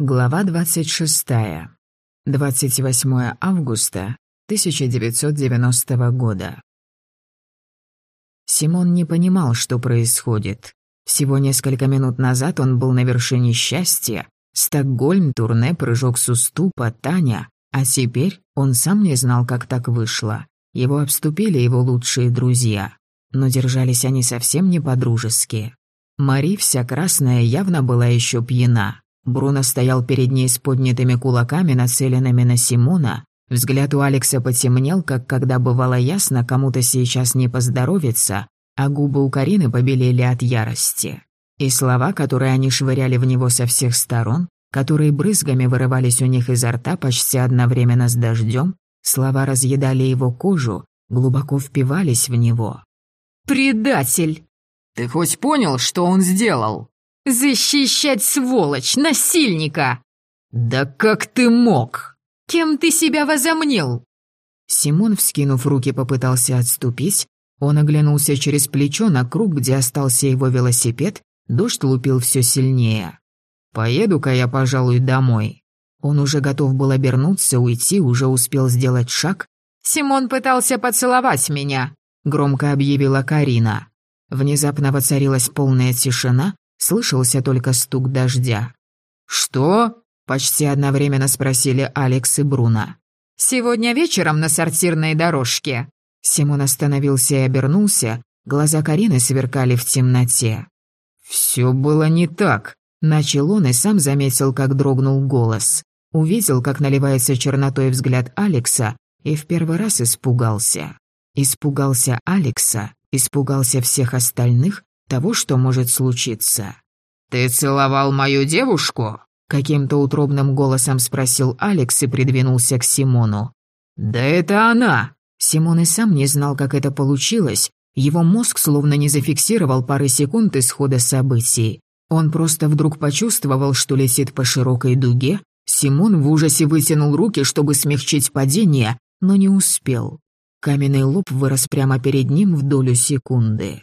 Глава 26. 28 августа 1990 года. Симон не понимал, что происходит. Всего несколько минут назад он был на вершине счастья. Стокгольм, турне, прыжок с уступа, Таня. А теперь он сам не знал, как так вышло. Его обступили его лучшие друзья. Но держались они совсем не по-дружески. Мари, вся красная, явно была еще пьяна. Бруно стоял перед ней с поднятыми кулаками, нацеленными на Симона. Взгляд у Алекса потемнел, как когда бывало ясно, кому-то сейчас не поздоровится, а губы у Карины побелели от ярости. И слова, которые они швыряли в него со всех сторон, которые брызгами вырывались у них изо рта почти одновременно с дождем, слова разъедали его кожу, глубоко впивались в него. «Предатель!» «Ты хоть понял, что он сделал?» «Защищать сволочь, насильника!» «Да как ты мог?» «Кем ты себя возомнил?» Симон, вскинув руки, попытался отступить. Он оглянулся через плечо на круг, где остался его велосипед. Дождь лупил все сильнее. «Поеду-ка я, пожалуй, домой». Он уже готов был обернуться, уйти, уже успел сделать шаг. «Симон пытался поцеловать меня», — громко объявила Карина. Внезапно воцарилась полная тишина, Слышался только стук дождя. «Что?» — почти одновременно спросили Алекс и Бруно. «Сегодня вечером на сортирной дорожке». Симон остановился и обернулся, глаза Карины сверкали в темноте. «Все было не так», — начал он и сам заметил, как дрогнул голос. Увидел, как наливается чернотой взгляд Алекса, и в первый раз испугался. Испугался Алекса, испугался всех остальных, того, что может случиться. «Ты целовал мою девушку?» Каким-то утробным голосом спросил Алекс и придвинулся к Симону. «Да это она!» Симон и сам не знал, как это получилось. Его мозг словно не зафиксировал пары секунд исхода событий. Он просто вдруг почувствовал, что летит по широкой дуге. Симон в ужасе вытянул руки, чтобы смягчить падение, но не успел. Каменный лоб вырос прямо перед ним в долю секунды.